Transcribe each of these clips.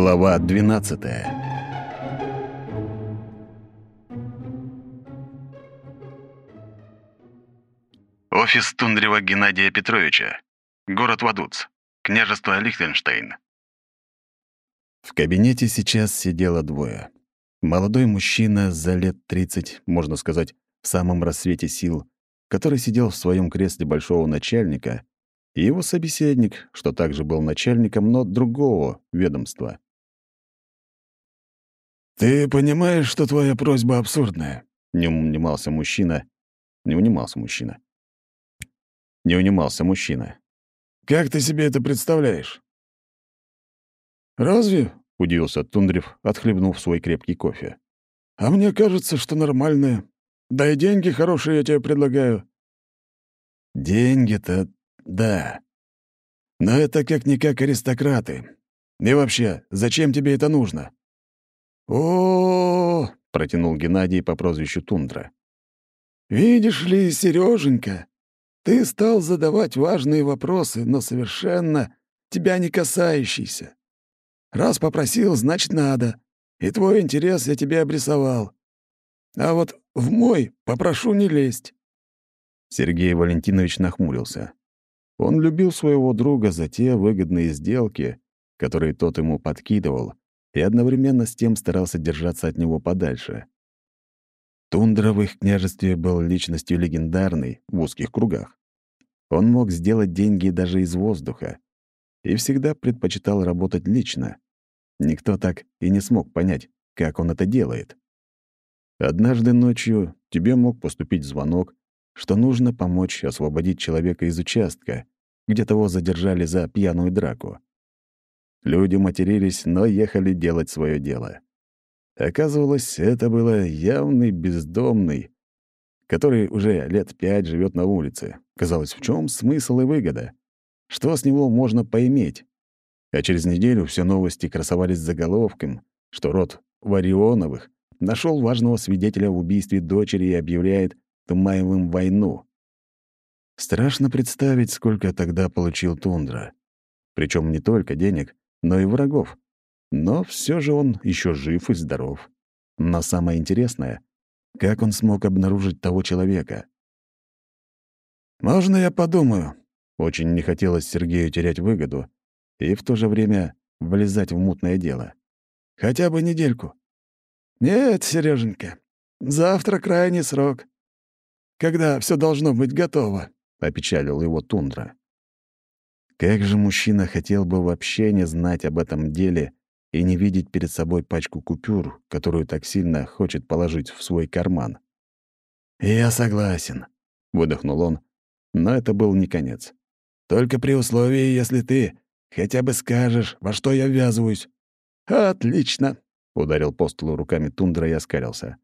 Глава 12 Офис Тундрева Геннадия Петровича. Город Вадуц. Княжество Лихтенштейн. В кабинете сейчас сидело двое. Молодой мужчина за лет 30, можно сказать, в самом рассвете сил, который сидел в своем кресле большого начальника, и его собеседник, что также был начальником, но другого ведомства. «Ты понимаешь, что твоя просьба абсурдная?» — не унимался мужчина. Не унимался мужчина. Не унимался мужчина. «Как ты себе это представляешь?» «Разве?» — удивился Тундрев, отхлебнув свой крепкий кофе. «А мне кажется, что нормальное. Да и деньги хорошие я тебе предлагаю». «Деньги-то да. Но это как-никак аристократы. И вообще, зачем тебе это нужно?» О, протянул Геннадий по прозвищу Тундра. Видишь ли, Сереженька, ты стал задавать важные вопросы, но совершенно тебя не касающиеся. Раз попросил, значит, надо. И твой интерес я тебе обрисовал. А вот в мой попрошу не лезть. Сергей Валентинович нахмурился. Он любил своего друга за те выгодные сделки, которые тот ему подкидывал, и одновременно с тем старался держаться от него подальше. Тундра в их княжестве был личностью легендарной в узких кругах. Он мог сделать деньги даже из воздуха и всегда предпочитал работать лично. Никто так и не смог понять, как он это делает. Однажды ночью тебе мог поступить звонок, что нужно помочь освободить человека из участка, где того задержали за пьяную драку. Люди матерились, но ехали делать свое дело. Оказывалось, это было явный бездомный, который уже лет пять живет на улице. Казалось, в чем смысл и выгода? Что с него можно поиметь? А через неделю все новости красовались заголовком, что род Варионовых нашел важного свидетеля в убийстве дочери и объявляет Тумаевым войну. Страшно представить, сколько тогда получил Тундра. Причем не только денег, но и врагов. Но все же он еще жив и здоров. Но самое интересное, как он смог обнаружить того человека? «Можно я подумаю?» Очень не хотелось Сергею терять выгоду и в то же время влезать в мутное дело. «Хотя бы недельку». «Нет, Сереженька, завтра крайний срок. Когда все должно быть готово», — опечалил его тундра. Как же мужчина хотел бы вообще не знать об этом деле и не видеть перед собой пачку купюр, которую так сильно хочет положить в свой карман. «Я согласен», — выдохнул он, но это был не конец. «Только при условии, если ты хотя бы скажешь, во что я ввязываюсь». «Отлично», — ударил по столу руками тундра и оскалился.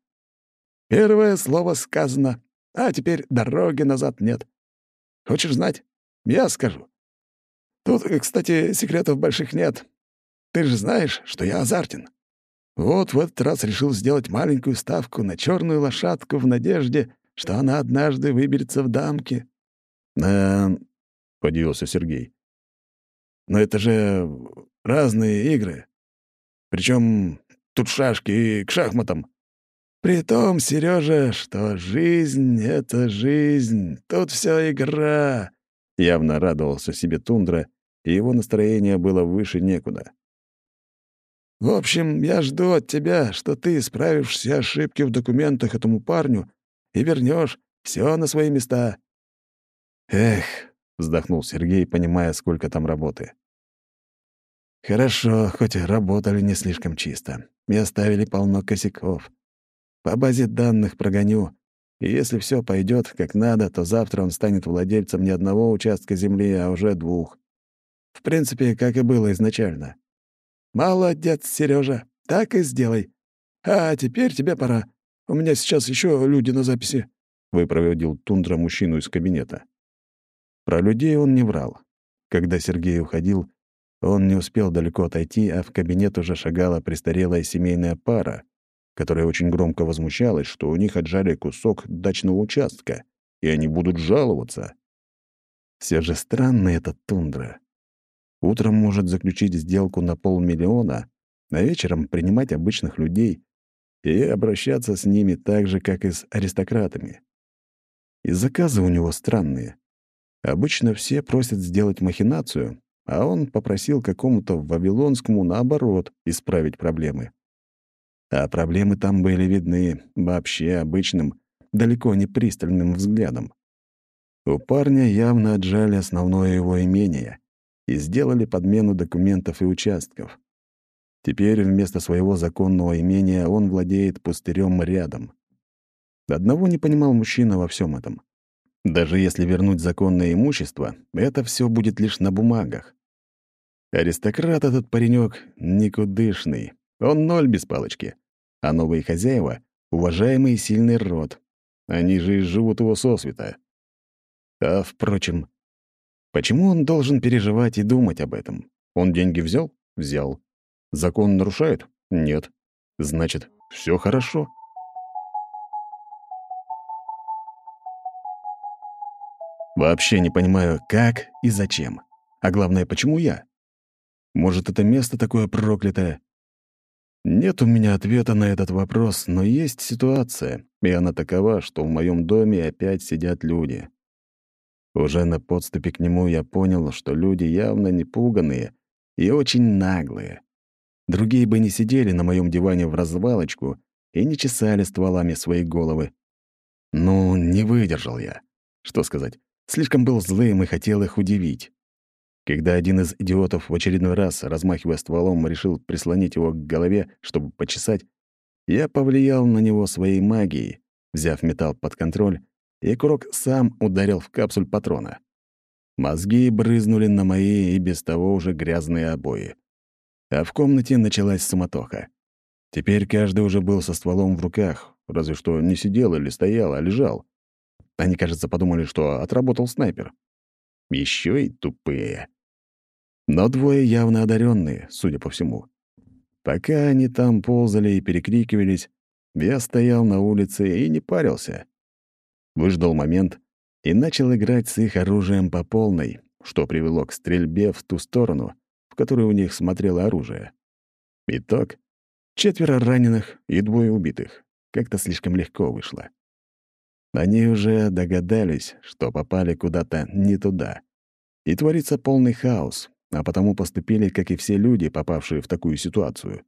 «Первое слово сказано, а теперь дороги назад нет. Хочешь знать? Я скажу. Тут, кстати, секретов больших нет. Ты же знаешь, что я азартен. Вот в этот раз решил сделать маленькую ставку на черную лошадку в надежде, что она однажды выберется в дамки. «Да...» — подивился Сергей. «Но это же разные игры. Причем тут шашки и к шахматам. При том, Сережа, что жизнь — это жизнь, тут все игра». Явно радовался себе Тундра, и его настроение было выше некуда. «В общем, я жду от тебя, что ты исправишь все ошибки в документах этому парню и вернешь все на свои места». «Эх», — вздохнул Сергей, понимая, сколько там работы. «Хорошо, хоть работали не слишком чисто и оставили полно косяков. По базе данных прогоню, и если все пойдет как надо, то завтра он станет владельцем не одного участка земли, а уже двух. В принципе, как и было изначально. «Молодец, Сережа, так и сделай. А теперь тебе пора. У меня сейчас еще люди на записи», — выпроводил Тундра мужчину из кабинета. Про людей он не врал. Когда Сергей уходил, он не успел далеко отойти, а в кабинет уже шагала престарелая семейная пара, которая очень громко возмущалась, что у них отжали кусок дачного участка, и они будут жаловаться. Все же странный этот тундра. Утром может заключить сделку на полмиллиона, а вечером принимать обычных людей и обращаться с ними так же, как и с аристократами. И заказы у него странные. Обычно все просят сделать махинацию, а он попросил какому-то Вавилонскому, наоборот, исправить проблемы. А проблемы там были видны вообще обычным, далеко не пристальным взглядом. У парня явно отжали основное его имение и сделали подмену документов и участков. Теперь вместо своего законного имения он владеет пустырем рядом. Одного не понимал мужчина во всем этом. Даже если вернуть законное имущество, это все будет лишь на бумагах. Аристократ этот паренек никудышный, он ноль без палочки. А новые хозяева — уважаемый и сильный род. Они же и живут его сосвета. А, впрочем, почему он должен переживать и думать об этом? Он деньги взял? Взял. Закон нарушает? Нет. Значит, все хорошо. Вообще не понимаю, как и зачем. А главное, почему я? Может, это место такое проклятое? Нет у меня ответа на этот вопрос, но есть ситуация, и она такова, что в моем доме опять сидят люди. Уже на подступе к нему я понял, что люди явно не пуганные и очень наглые. Другие бы не сидели на моем диване в развалочку и не чесали стволами свои головы. Ну, не выдержал я. Что сказать, слишком был злым и хотел их удивить. Когда один из идиотов в очередной раз, размахивая стволом, решил прислонить его к голове, чтобы почесать, я повлиял на него своей магией, взяв металл под контроль и Крок сам ударил в капсуль патрона. Мозги брызнули на мои и без того уже грязные обои. А в комнате началась суматоха. Теперь каждый уже был со стволом в руках, разве что не сидел или стоял, а лежал. Они, кажется, подумали, что отработал снайпер. Еще и тупые. Но двое явно одаренные, судя по всему. Пока они там ползали и перекрикивались, я стоял на улице и не парился выждал момент и начал играть с их оружием по полной, что привело к стрельбе в ту сторону, в которую у них смотрело оружие. Итог — четверо раненых и двое убитых. Как-то слишком легко вышло. Они уже догадались, что попали куда-то не туда. И творится полный хаос, а потому поступили, как и все люди, попавшие в такую ситуацию.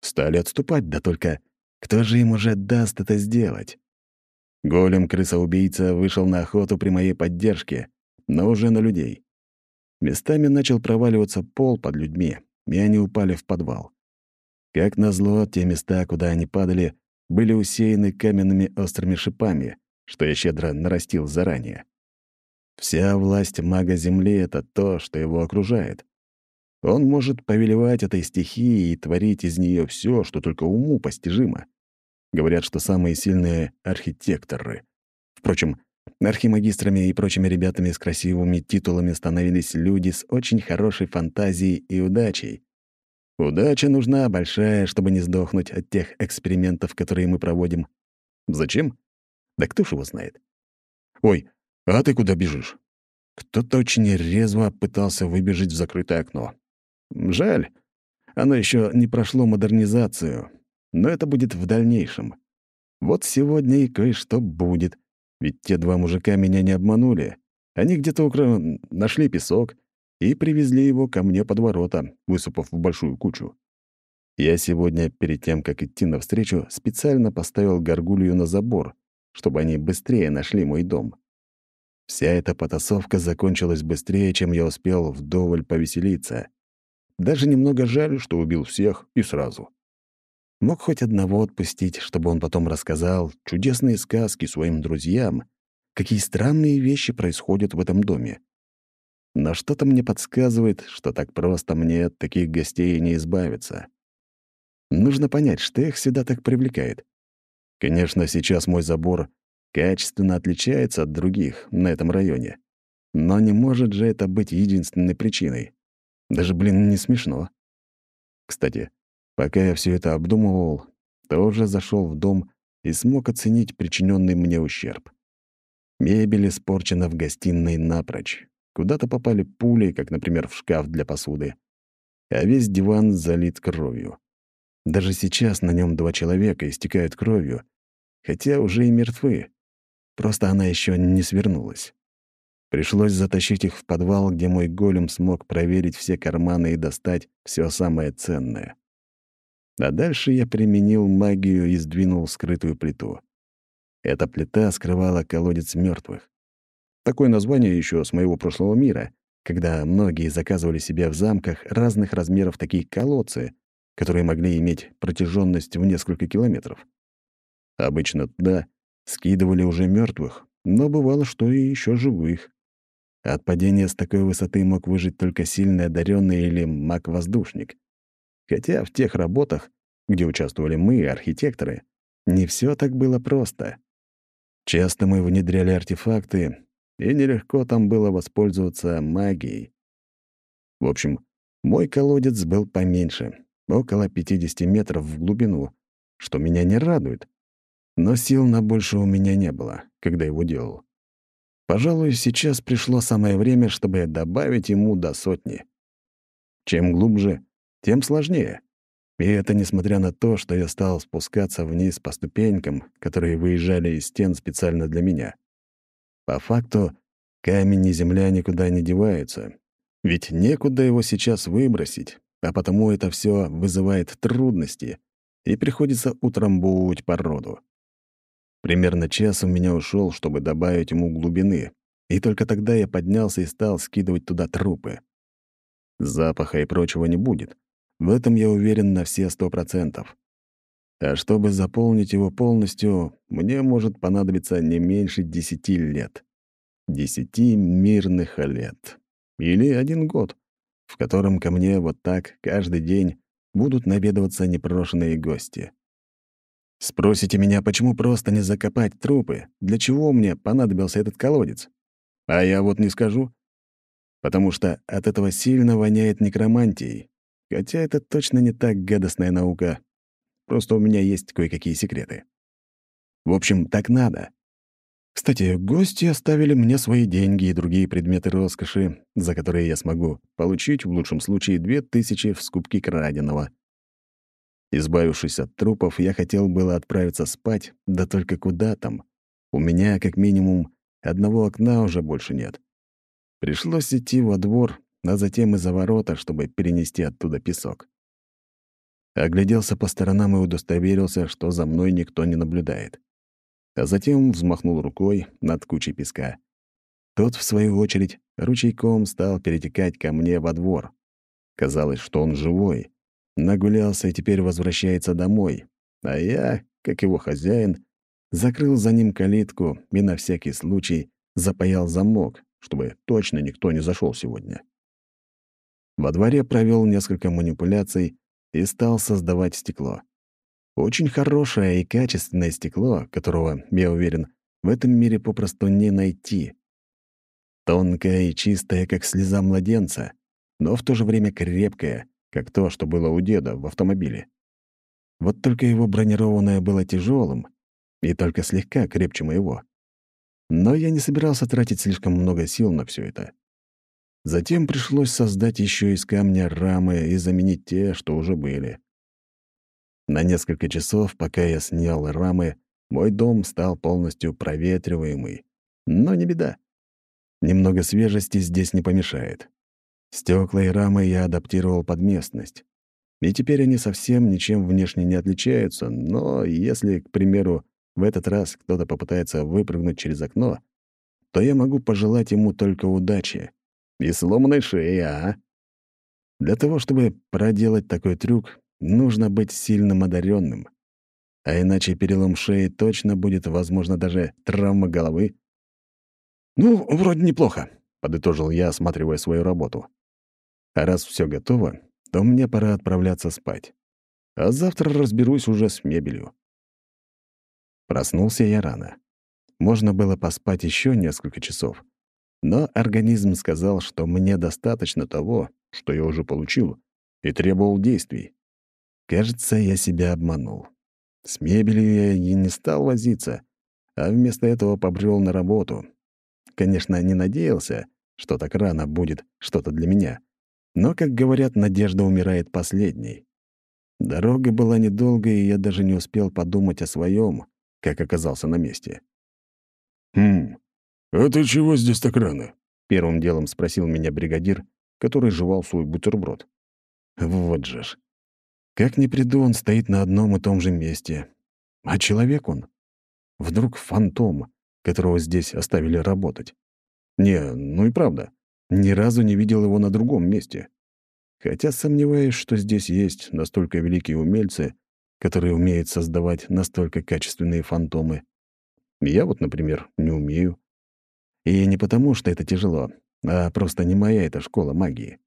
Стали отступать, да только кто же им уже даст это сделать? Голем крыса-убийца вышел на охоту при моей поддержке, но уже на людей. Местами начал проваливаться пол под людьми, и они упали в подвал. Как назло, те места, куда они падали, были усеяны каменными острыми шипами, что я щедро нарастил заранее. Вся власть мага Земли — это то, что его окружает. Он может повелевать этой стихией и творить из нее все, что только уму постижимо. Говорят, что самые сильные — архитекторы. Впрочем, архимагистрами и прочими ребятами с красивыми титулами становились люди с очень хорошей фантазией и удачей. Удача нужна большая, чтобы не сдохнуть от тех экспериментов, которые мы проводим. Зачем? Да кто ж его знает. Ой, а ты куда бежишь? Кто-то очень резво пытался выбежать в закрытое окно. Жаль, оно еще не прошло модернизацию, но это будет в дальнейшем. Вот сегодня и кое-что будет, ведь те два мужика меня не обманули. Они где-то укра... нашли песок и привезли его ко мне под ворота, высыпав в большую кучу. Я сегодня, перед тем, как идти навстречу, специально поставил горгулью на забор, чтобы они быстрее нашли мой дом. Вся эта потасовка закончилась быстрее, чем я успел вдоволь повеселиться. Даже немного жаль, что убил всех и сразу. Мог хоть одного отпустить, чтобы он потом рассказал чудесные сказки своим друзьям, какие странные вещи происходят в этом доме. Но что-то мне подсказывает, что так просто мне от таких гостей не избавиться. Нужно понять, что их всегда так привлекает. Конечно, сейчас мой забор качественно отличается от других на этом районе. Но не может же это быть единственной причиной. Даже, блин, не смешно. Кстати, Пока я все это обдумывал, то уже зашел в дом и смог оценить причиненный мне ущерб. Мебель испорчена в гостиной напрочь. Куда-то попали пули, как, например, в шкаф для посуды. А весь диван залит кровью. Даже сейчас на нем два человека истекают кровью, хотя уже и мертвы. Просто она еще не свернулась. Пришлось затащить их в подвал, где мой голем смог проверить все карманы и достать все самое ценное. А дальше я применил магию и сдвинул скрытую плиту. Эта плита скрывала колодец мертвых. Такое название еще с моего прошлого мира, когда многие заказывали себе в замках разных размеров такие колодцы, которые могли иметь протяженность в несколько километров. Обычно туда скидывали уже мертвых, но бывало, что и еще живых. От падения с такой высоты мог выжить только сильно одаренный или маг-воздушник. Хотя в тех работах, где участвовали мы, архитекторы, не все так было просто. Часто мы внедряли артефакты, и нелегко там было воспользоваться магией. В общем, мой колодец был поменьше, около 50 метров в глубину, что меня не радует. Но сил на больше у меня не было, когда его делал. Пожалуй, сейчас пришло самое время, чтобы добавить ему до сотни. Чем глубже, тем сложнее. И это несмотря на то, что я стал спускаться вниз по ступенькам, которые выезжали из стен специально для меня. По факту, камень и земля никуда не деваются. Ведь некуда его сейчас выбросить, а потому это все вызывает трудности, и приходится утрамбовывать породу. Примерно час у меня ушел, чтобы добавить ему глубины, и только тогда я поднялся и стал скидывать туда трупы. Запаха и прочего не будет. В этом я уверен на все сто процентов. А чтобы заполнить его полностью, мне может понадобиться не меньше десяти лет. Десяти мирных лет. Или один год, в котором ко мне вот так каждый день будут наведываться непрошенные гости. Спросите меня, почему просто не закопать трупы? Для чего мне понадобился этот колодец? А я вот не скажу. Потому что от этого сильно воняет некромантией. Хотя это точно не так гадостная наука. Просто у меня есть кое-какие секреты. В общем, так надо. Кстати, гости оставили мне свои деньги и другие предметы роскоши, за которые я смогу получить в лучшем случае две тысячи в скупке краденого — Избавившись от трупов, я хотел было отправиться спать, да только куда там? У меня, как минимум, одного окна уже больше нет. Пришлось идти во двор, а затем и за ворота, чтобы перенести оттуда песок. Огляделся по сторонам и удостоверился, что за мной никто не наблюдает. А затем взмахнул рукой над кучей песка. Тот, в свою очередь, ручейком стал перетекать ко мне во двор. Казалось, что он живой, Нагулялся и теперь возвращается домой. А я, как его хозяин, закрыл за ним калитку и на всякий случай запаял замок, чтобы точно никто не зашел сегодня. Во дворе провел несколько манипуляций и стал создавать стекло. Очень хорошее и качественное стекло, которого, я уверен, в этом мире попросту не найти. Тонкое и чистое, как слеза младенца, но в то же время крепкое, как то, что было у деда в автомобиле. Вот только его бронированное было тяжелым и только слегка крепче моего. Но я не собирался тратить слишком много сил на все это. Затем пришлось создать еще из камня рамы и заменить те, что уже были. На несколько часов, пока я снял рамы, мой дом стал полностью проветриваемый. Но не беда. Немного свежести здесь не помешает. Стекла и рамы я адаптировал под местность. И теперь они совсем ничем внешне не отличаются, но если, к примеру, в этот раз кто-то попытается выпрыгнуть через окно, то я могу пожелать ему только удачи. И сломанной шеи, а? Для того, чтобы проделать такой трюк, нужно быть сильным одаренным. А иначе перелом шеи точно будет, возможно, даже травма головы. «Ну, вроде неплохо», — подытожил я, осматривая свою работу. А раз все готово, то мне пора отправляться спать. А завтра разберусь уже с мебелью. Проснулся я рано. Можно было поспать еще несколько часов. Но организм сказал, что мне достаточно того, что я уже получил, и требовал действий. Кажется, я себя обманул. С мебелью я и не стал возиться, а вместо этого побрел на работу. Конечно, не надеялся, что так рано будет что-то для меня. Но, как говорят, надежда умирает последней. Дорога была недолгой, и я даже не успел подумать о своем, как оказался на месте. «Хм, а ты чего здесь так рано?» — первым делом спросил меня бригадир, который жевал свой бутерброд. Вот же ж. Как ни приду, он стоит на одном и том же месте. А человек он? Вдруг фантом, которого здесь оставили работать? Не, ну и правда, ни разу не видел его на другом месте. Хотя сомневаюсь, что здесь есть настолько великие умельцы, которые умеют создавать настолько качественные фантомы. Я вот, например, не умею. И не потому, что это тяжело, а просто не моя эта школа магии.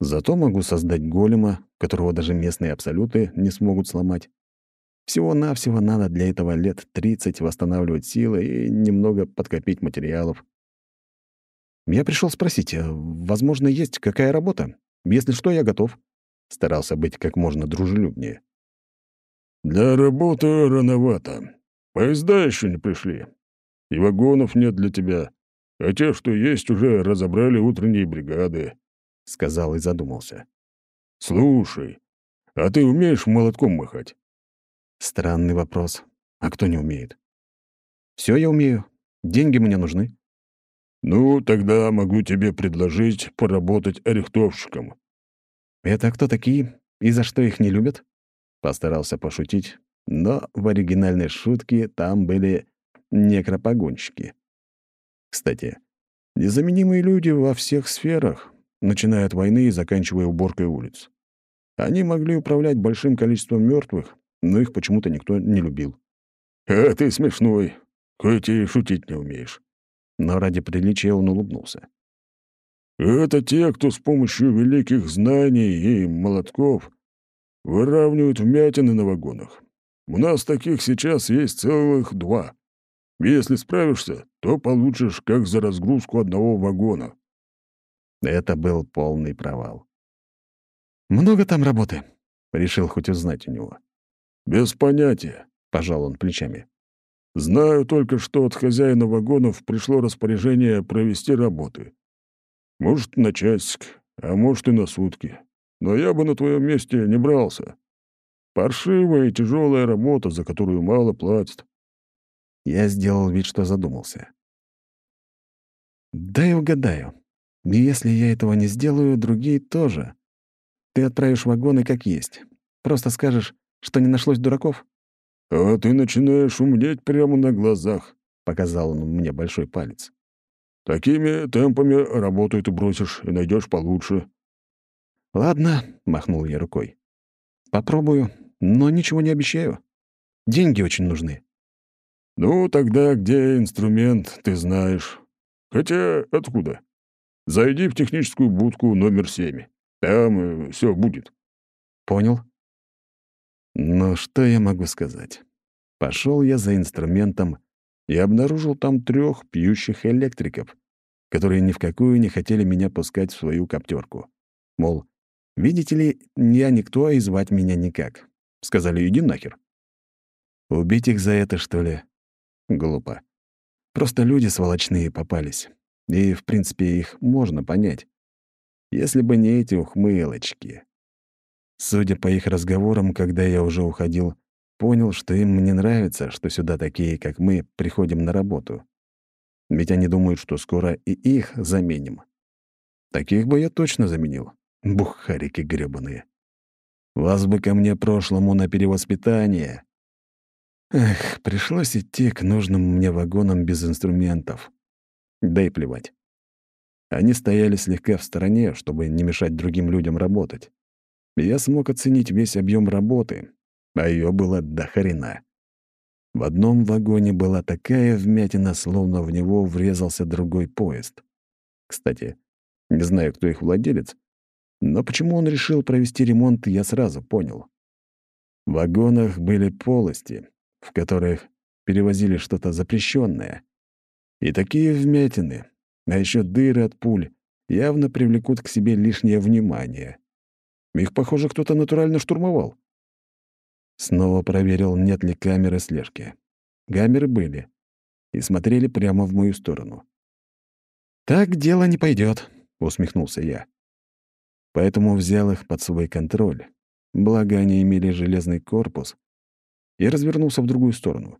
Зато могу создать голема, которого даже местные абсолюты не смогут сломать. Всего-навсего надо для этого лет 30 восстанавливать силы и немного подкопить материалов. Я пришел спросить, а, возможно, есть какая работа? Если что, я готов. Старался быть как можно дружелюбнее. «Для работы рановато. Поезда еще не пришли. И вагонов нет для тебя. А те, что есть, уже разобрали утренние бригады», — сказал и задумался. «Слушай, а ты умеешь молотком махать?» Странный вопрос. А кто не умеет? Все я умею. Деньги мне нужны. «Ну, тогда могу тебе предложить поработать арихтовщиком». «Это кто такие? И за что их не любят?» Постарался пошутить, но в оригинальной шутке там были некропогонщики. Кстати, незаменимые люди во всех сферах, начиная от войны и заканчивая уборкой улиц. Они могли управлять большим количеством мертвых, но их почему-то никто не любил. «А ты смешной, хоть и шутить не умеешь» но ради приличия он улыбнулся. «Это те, кто с помощью великих знаний и молотков выравнивают вмятины на вагонах. У нас таких сейчас есть целых два. Если справишься, то получишь как за разгрузку одного вагона». Это был полный провал. «Много там работы?» — решил хоть узнать у него. «Без понятия», — пожал он плечами. Знаю только, что от хозяина вагонов пришло распоряжение провести работы. Может, на часик, а может и на сутки. Но я бы на твоем месте не брался. Паршивая и тяжелая работа, за которую мало платят. Я сделал вид, что задумался. «Дай угадаю. Если я этого не сделаю, другие тоже. Ты отправишь вагоны как есть. Просто скажешь, что не нашлось дураков?» «А ты начинаешь умнеть прямо на глазах», — показал он мне большой палец. «Такими темпами работу ты бросишь и найдешь получше». «Ладно», — махнул я рукой. «Попробую, но ничего не обещаю. Деньги очень нужны». «Ну, тогда где инструмент, ты знаешь. Хотя откуда? Зайди в техническую будку номер семь. Там э, все будет». «Понял. Но что я могу сказать? Пошел я за инструментом и обнаружил там трех пьющих электриков, которые ни в какую не хотели меня пускать в свою коптерку. Мол, видите ли, я никто, и звать меня никак. Сказали, иди нахер. Убить их за это, что ли? Глупо. Просто люди сволочные попались. И, в принципе, их можно понять. Если бы не эти ухмылочки. Судя по их разговорам, когда я уже уходил, понял, что им не нравится, что сюда такие, как мы, приходим на работу. Ведь они думают, что скоро и их заменим. Таких бы я точно заменил. Бухарики грёбаные. Вас бы ко мне прошлому на перевоспитание. Эх, пришлось идти к нужным мне вагонам без инструментов. Да и плевать. Они стояли слегка в стороне, чтобы не мешать другим людям работать я смог оценить весь объем работы, а ее было до хрена. В одном вагоне была такая вмятина, словно в него врезался другой поезд. Кстати, не знаю, кто их владелец, но почему он решил провести ремонт, я сразу понял. В вагонах были полости, в которых перевозили что-то запрещенное. И такие вмятины, а еще дыры от пуль, явно привлекут к себе лишнее внимание. Их, похоже, кто-то натурально штурмовал. Снова проверил, нет ли камеры слежки. Камеры были и смотрели прямо в мою сторону. «Так дело не пойдет, усмехнулся я. Поэтому взял их под свой контроль благо они имели железный корпус, и развернулся в другую сторону.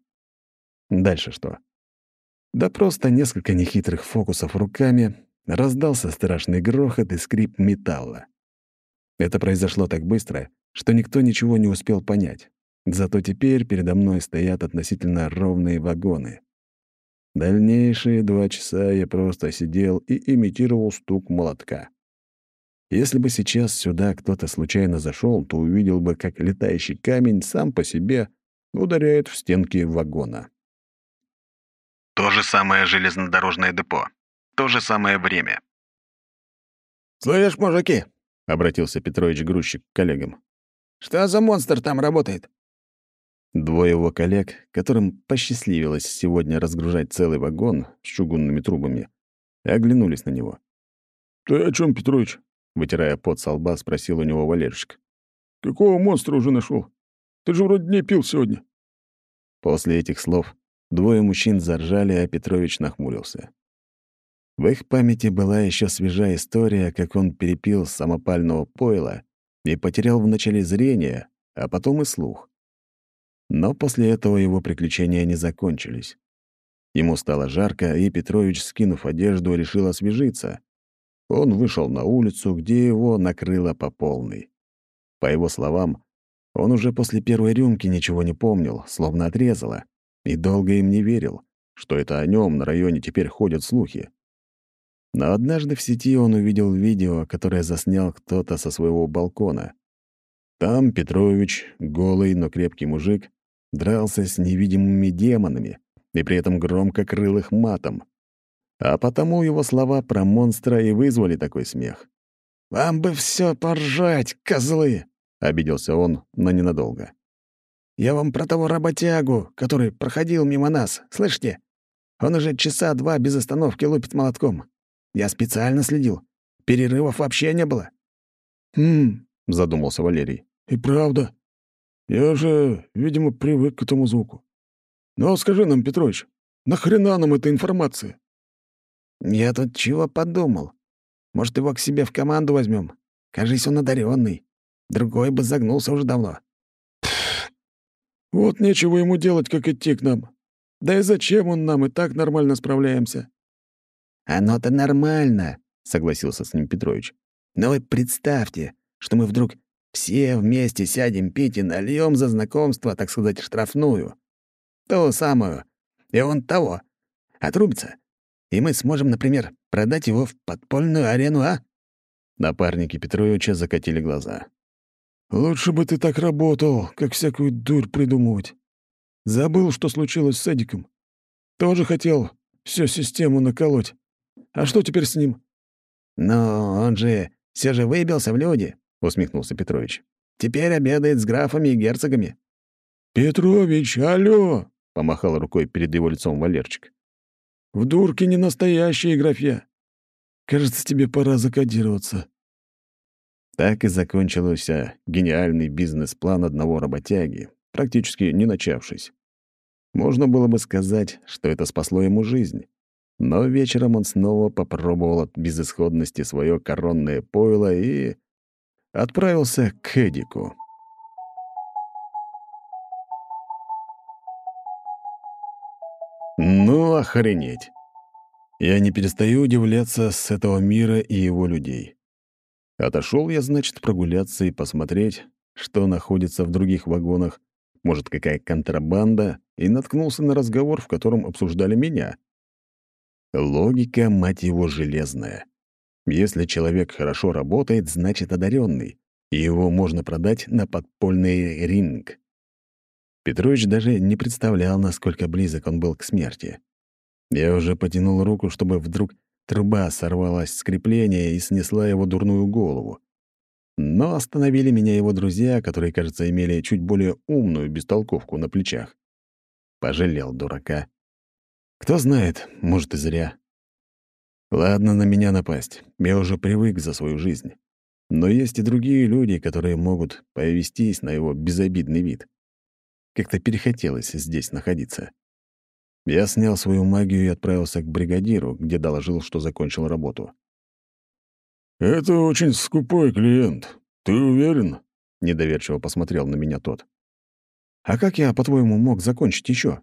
Дальше что? Да просто несколько нехитрых фокусов руками, раздался страшный грохот и скрип металла. Это произошло так быстро, что никто ничего не успел понять. Зато теперь передо мной стоят относительно ровные вагоны. Дальнейшие два часа я просто сидел и имитировал стук молотка. Если бы сейчас сюда кто-то случайно зашел, то увидел бы, как летающий камень сам по себе ударяет в стенки вагона. То же самое железнодорожное депо. То же самое время. «Слышь, мужики!» — обратился Петрович-грузчик к коллегам. «Что за монстр там работает?» Двое его коллег, которым посчастливилось сегодня разгружать целый вагон с чугунными трубами, оглянулись на него. «Ты о чем, Петрович?» — вытирая пот со лба, спросил у него Валерчик. «Какого монстра уже нашел? Ты же вроде не пил сегодня». После этих слов двое мужчин заржали, а Петрович нахмурился. В их памяти была еще свежая история, как он перепил самопального пойла и потерял вначале зрение, а потом и слух. Но после этого его приключения не закончились. Ему стало жарко, и Петрович, скинув одежду, решил освежиться. Он вышел на улицу, где его накрыло по полной. По его словам, он уже после первой рюмки ничего не помнил, словно отрезало, и долго им не верил, что это о нем на районе теперь ходят слухи. Но однажды в сети он увидел видео, которое заснял кто-то со своего балкона. Там Петрович, голый, но крепкий мужик, дрался с невидимыми демонами и при этом громко крыл их матом. А потому его слова про монстра и вызвали такой смех. «Вам бы все поржать, козлы!» — обиделся он, но ненадолго. «Я вам про того работягу, который проходил мимо нас, слышите? Он уже часа два без остановки лупит молотком. Я специально следил. Перерывов вообще не было». «Хм», — задумался Валерий. «И правда. Я же, видимо, привык к этому звуку. Но скажи нам, Петрович, нахрена нам эта информация? Я тут чего подумал. Может, его к себе в команду возьмем? Кажись, он одаренный. Другой бы загнулся уже давно. Вот нечего ему делать, как идти к нам. Да и зачем он нам, и так нормально справляемся. Оно-то нормально, согласился с ним Петрович. Но вы представьте, что мы вдруг все вместе сядем пить и нальем за знакомство, так сказать, штрафную. Ту самую. И он того. Отрубится. И мы сможем, например, продать его в подпольную арену, а?» Напарники Петровича закатили глаза. «Лучше бы ты так работал, как всякую дурь придумывать. Забыл, что случилось с Эдиком. Тоже хотел всю систему наколоть. А что теперь с ним?» «Но он же все же выбился в люди», — усмехнулся Петрович. «Теперь обедает с графами и герцогами». «Петрович, алло!» — помахал рукой перед его лицом Валерчик. «В дурке не настоящие графья. Кажется, тебе пора закодироваться». Так и закончился гениальный бизнес-план одного работяги, практически не начавшись. Можно было бы сказать, что это спасло ему жизнь. Но вечером он снова попробовал от безысходности свое коронное пойло и отправился к Эдику. Ну, охренеть. Я не перестаю удивляться с этого мира и его людей. Отошел я, значит, прогуляться и посмотреть, что находится в других вагонах, может, какая контрабанда, и наткнулся на разговор, в котором обсуждали меня. Логика, мать его, железная. Если человек хорошо работает, значит одаренный, и его можно продать на подпольный ринг. Петрович даже не представлял, насколько близок он был к смерти. Я уже потянул руку, чтобы вдруг труба сорвалась с крепления и снесла его дурную голову. Но остановили меня его друзья, которые, кажется, имели чуть более умную бестолковку на плечах. Пожалел дурака. Кто знает, может, и зря. Ладно на меня напасть, я уже привык за свою жизнь. Но есть и другие люди, которые могут повестись на его безобидный вид. Как-то перехотелось здесь находиться. Я снял свою магию и отправился к бригадиру, где доложил, что закончил работу. «Это очень скупой клиент. Ты уверен?» — недоверчиво посмотрел на меня тот. «А как я, по-твоему, мог закончить еще?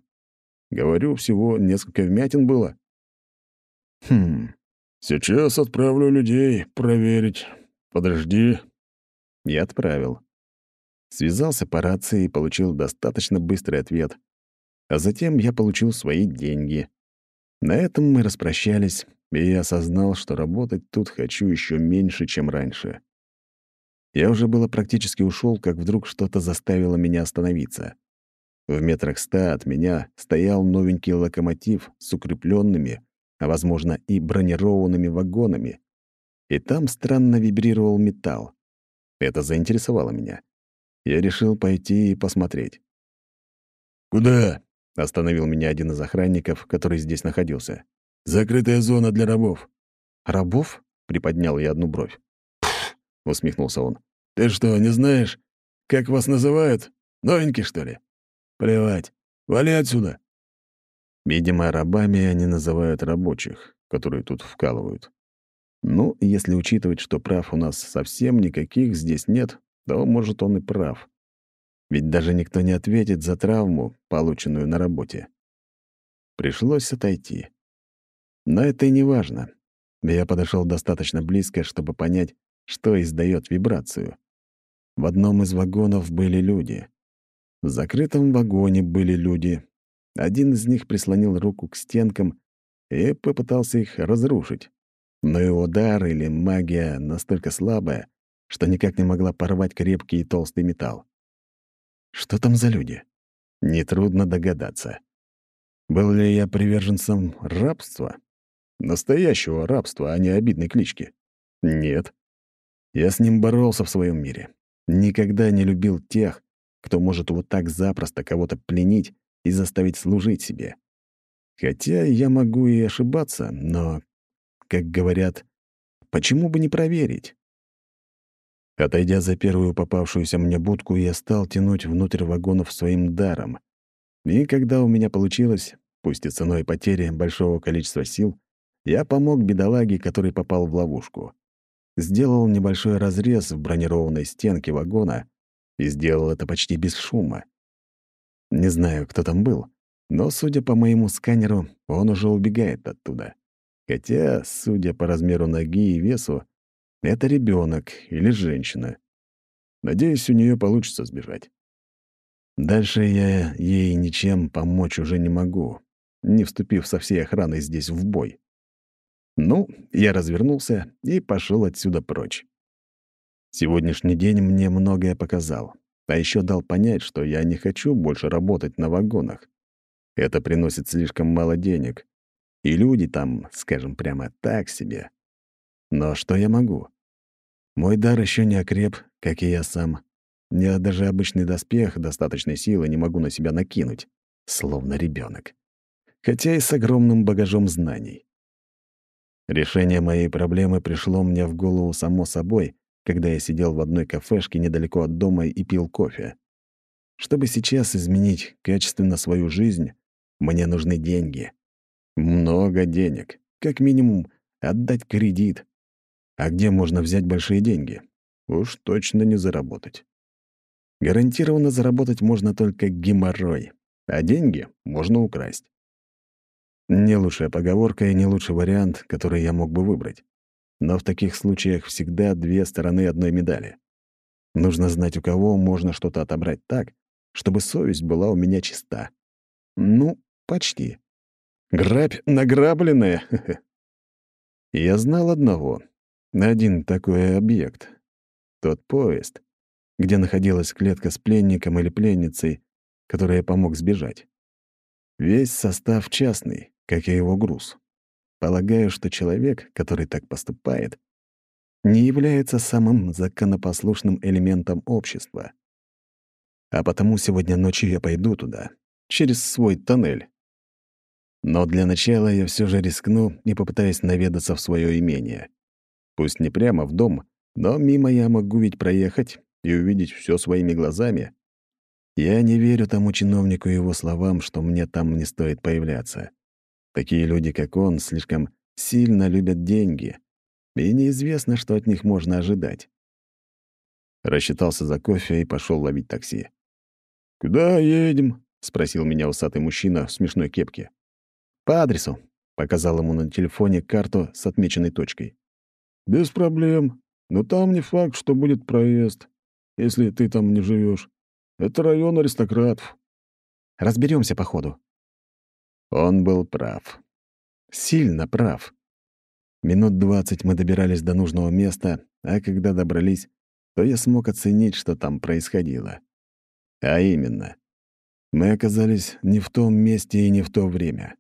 Говорю, всего несколько вмятин было». «Хм, сейчас отправлю людей проверить. Подожди». Я отправил. Связался по рации и получил достаточно быстрый ответ. А затем я получил свои деньги. На этом мы распрощались, и я осознал, что работать тут хочу еще меньше, чем раньше. Я уже было практически ушел, как вдруг что-то заставило меня остановиться. В метрах ста от меня стоял новенький локомотив с укрепленными, а, возможно, и бронированными вагонами. И там странно вибрировал металл. Это заинтересовало меня. Я решил пойти и посмотреть. «Куда?» — остановил меня один из охранников, который здесь находился. «Закрытая зона для рабов». «Рабов?» — приподнял я одну бровь. «Пф!» — усмехнулся он. «Ты что, не знаешь, как вас называют? Новенький, что ли? Плевать. Вали отсюда!» Видимо, рабами они называют рабочих, которые тут вкалывают. Ну, если учитывать, что прав у нас совсем никаких здесь нет, то, может, он и прав. Ведь даже никто не ответит за травму, полученную на работе. Пришлось отойти. Но это и не важно. Я подошел достаточно близко, чтобы понять, что издает вибрацию. В одном из вагонов были люди. В закрытом вагоне были люди. Один из них прислонил руку к стенкам и попытался их разрушить. Но его дар или магия настолько слабая, что никак не могла порвать крепкий и толстый металл. Что там за люди? Нетрудно догадаться. Был ли я приверженцем рабства? Настоящего рабства, а не обидной клички? Нет. Я с ним боролся в своем мире. Никогда не любил тех, кто может вот так запросто кого-то пленить и заставить служить себе. Хотя я могу и ошибаться, но, как говорят, почему бы не проверить? Отойдя за первую попавшуюся мне будку, я стал тянуть внутрь вагонов своим даром. И когда у меня получилось, пусть и ценой потери большого количества сил, я помог бедолаге, который попал в ловушку. Сделал небольшой разрез в бронированной стенке вагона и сделал это почти без шума. Не знаю, кто там был, но, судя по моему сканеру, он уже убегает оттуда. Хотя, судя по размеру ноги и весу, это ребенок или женщина. Надеюсь, у нее получится сбежать. Дальше я ей ничем помочь уже не могу, не вступив со всей охраной здесь в бой. Ну, я развернулся и пошел отсюда прочь. Сегодняшний день мне многое показал, а еще дал понять, что я не хочу больше работать на вагонах. Это приносит слишком мало денег, и люди там, скажем прямо, так себе. Но что я могу? Мой дар еще не окреп, как и я сам. Я даже обычный доспех достаточной силы не могу на себя накинуть, словно ребенок. Хотя и с огромным багажом знаний. Решение моей проблемы пришло мне в голову само собой, когда я сидел в одной кафешке недалеко от дома и пил кофе. Чтобы сейчас изменить качественно свою жизнь, мне нужны деньги. Много денег. Как минимум, отдать кредит, а где можно взять большие деньги? Уж точно не заработать. Гарантированно заработать можно только геморрой, а деньги можно украсть. Не лучшая поговорка и не лучший вариант, который я мог бы выбрать. Но в таких случаях всегда две стороны одной медали. Нужно знать, у кого можно что-то отобрать так, чтобы совесть была у меня чиста. Ну, почти. Грабь награбленная. Я знал одного, один такой объект. Тот поезд, где находилась клетка с пленником или пленницей, которая помог сбежать. Весь состав частный, как и его груз. Полагаю, что человек, который так поступает, не является самым законопослушным элементом общества. А потому сегодня ночью я пойду туда, через свой тоннель. Но для начала я все же рискну и попытаюсь наведаться в свое имение. Пусть не прямо в дом, но мимо я могу ведь проехать и увидеть все своими глазами. Я не верю тому чиновнику и его словам, что мне там не стоит появляться. Такие люди, как он, слишком сильно любят деньги, и неизвестно, что от них можно ожидать. Рассчитался за кофе и пошел ловить такси. «Куда едем?» — спросил меня усатый мужчина в смешной кепке. «По адресу», — показал ему на телефоне карту с отмеченной точкой. «Без проблем. Но там не факт, что будет проезд, если ты там не живешь. Это район аристократов». Разберемся по ходу». Он был прав. Сильно прав. Минут двадцать мы добирались до нужного места, а когда добрались, то я смог оценить, что там происходило. А именно, мы оказались не в том месте и не в то время.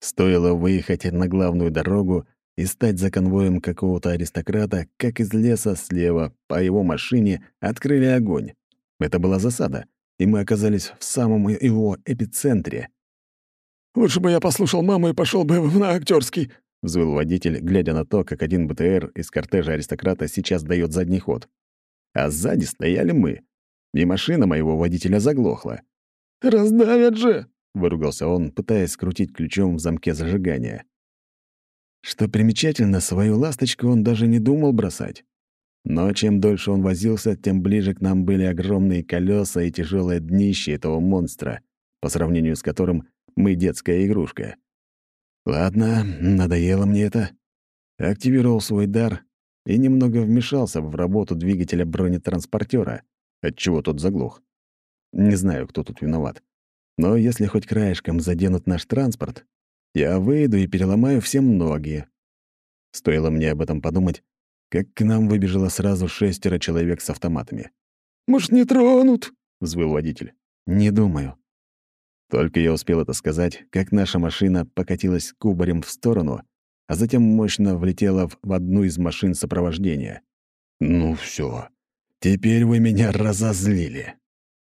Стоило выехать на главную дорогу и стать за конвоем какого-то аристократа, как из леса слева по его машине открыли огонь. Это была засада, и мы оказались в самом его эпицентре. «Лучше бы я послушал маму и пошел бы на актерский, взвыл водитель, глядя на то, как один БТР из кортежа аристократа сейчас дает задний ход. А сзади стояли мы, и машина моего водителя заглохла. «Раздавят же!» — выругался он, пытаясь скрутить ключом в замке зажигания. Что примечательно, свою ласточку он даже не думал бросать. Но чем дольше он возился, тем ближе к нам были огромные колеса и тяжелое днище этого монстра, по сравнению с которым мы детская игрушка. Ладно, надоело мне это. Активировал свой дар и немного вмешался в работу двигателя бронетранспортера, отчего тот заглох. Не знаю, кто тут виноват. Но если хоть краешком заденут наш транспорт, я выйду и переломаю всем ноги. Стоило мне об этом подумать, как к нам выбежало сразу шестеро человек с автоматами. «Может, не тронут?» — взвыл водитель. «Не думаю». Только я успел это сказать, как наша машина покатилась кубарем в сторону, а затем мощно влетела в одну из машин сопровождения. «Ну все, теперь вы меня разозлили».